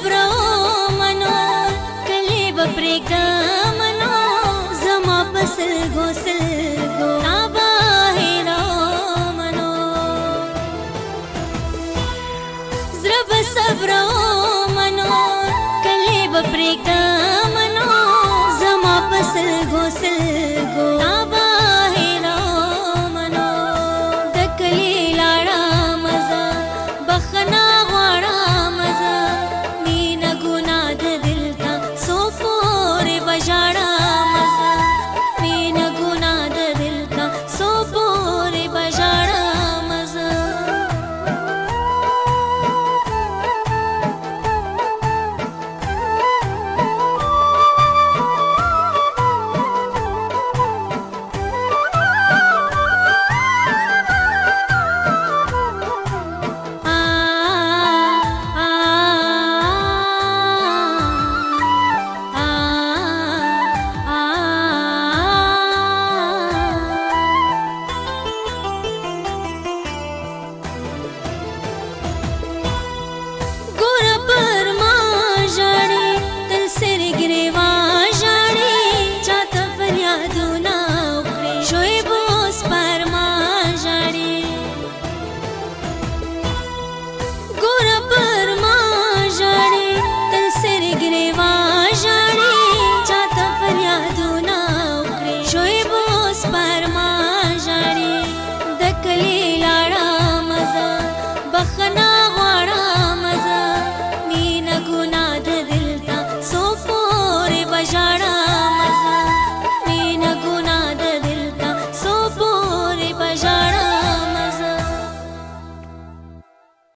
मनो कले बेदनस गोस गो रा मनो रा मनो कले बप्रेद मनो जमापस गोसल یادونه وکړي شوی بوس پر ما ژړي ګوره پر ما ژړي تل سر ګریوا ژړي چاته فریادونه وکړي شوی بوس پر ما ژړي د کلی لاړه مزه بخنه